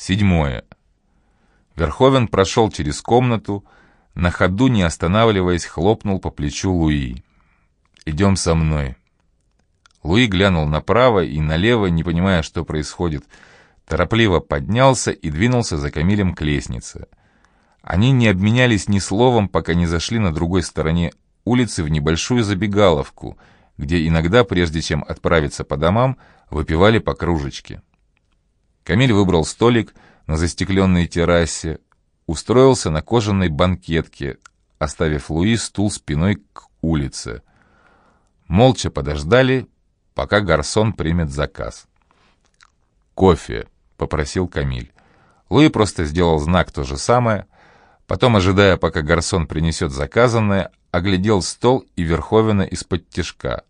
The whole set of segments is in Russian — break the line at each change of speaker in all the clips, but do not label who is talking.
Седьмое. Верховен прошел через комнату, на ходу, не останавливаясь, хлопнул по плечу Луи. «Идем со мной». Луи глянул направо и налево, не понимая, что происходит, торопливо поднялся и двинулся за Камилем к лестнице. Они не обменялись ни словом, пока не зашли на другой стороне улицы в небольшую забегаловку, где иногда, прежде чем отправиться по домам, выпивали по кружечке. Камиль выбрал столик на застекленной террасе, устроился на кожаной банкетке, оставив Луи стул спиной к улице. Молча подождали, пока гарсон примет заказ. «Кофе», — попросил Камиль. Луи просто сделал знак то же самое, потом, ожидая, пока гарсон принесет заказанное, оглядел стол и Верховина из-под тишка.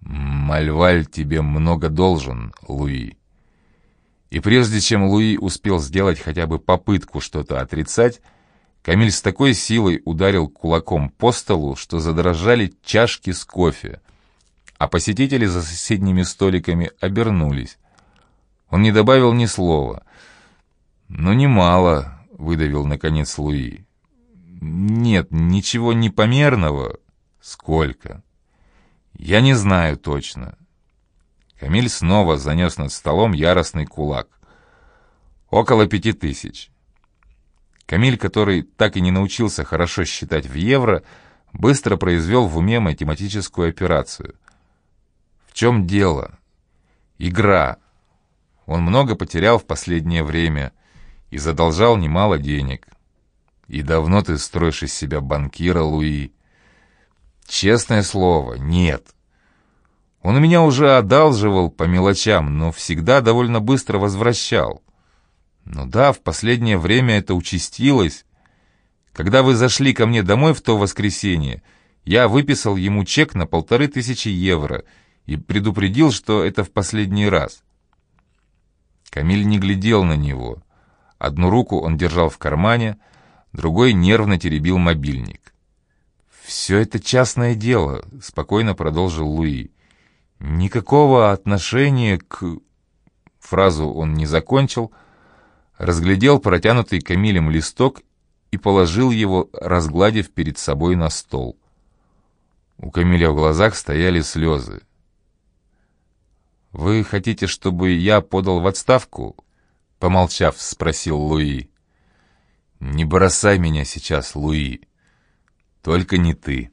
«Мальваль тебе много должен, Луи». И прежде чем Луи успел сделать хотя бы попытку что-то отрицать, Камиль с такой силой ударил кулаком по столу, что задрожали чашки с кофе, а посетители за соседними столиками обернулись. Он не добавил ни слова. «Ну, немало», — выдавил наконец Луи. «Нет, ничего непомерного». «Сколько?» «Я не знаю точно. Камиль снова занес над столом яростный кулак. Около пяти тысяч. Камиль, который так и не научился хорошо считать в евро, быстро произвел в уме математическую операцию. В чем дело? Игра. Он много потерял в последнее время и задолжал немало денег. И давно ты строишь из себя банкира, Луи? Честное слово, нет. Он у меня уже одалживал по мелочам, но всегда довольно быстро возвращал. Ну да, в последнее время это участилось. Когда вы зашли ко мне домой в то воскресенье, я выписал ему чек на полторы тысячи евро и предупредил, что это в последний раз. Камиль не глядел на него. Одну руку он держал в кармане, другой нервно теребил мобильник. «Все это частное дело», — спокойно продолжил Луи. Никакого отношения к... Фразу он не закончил, разглядел протянутый Камилем листок и положил его, разгладив перед собой на стол. У Камиля в глазах стояли слезы. «Вы хотите, чтобы я подал в отставку?» Помолчав, спросил Луи. «Не бросай меня сейчас, Луи. Только не ты».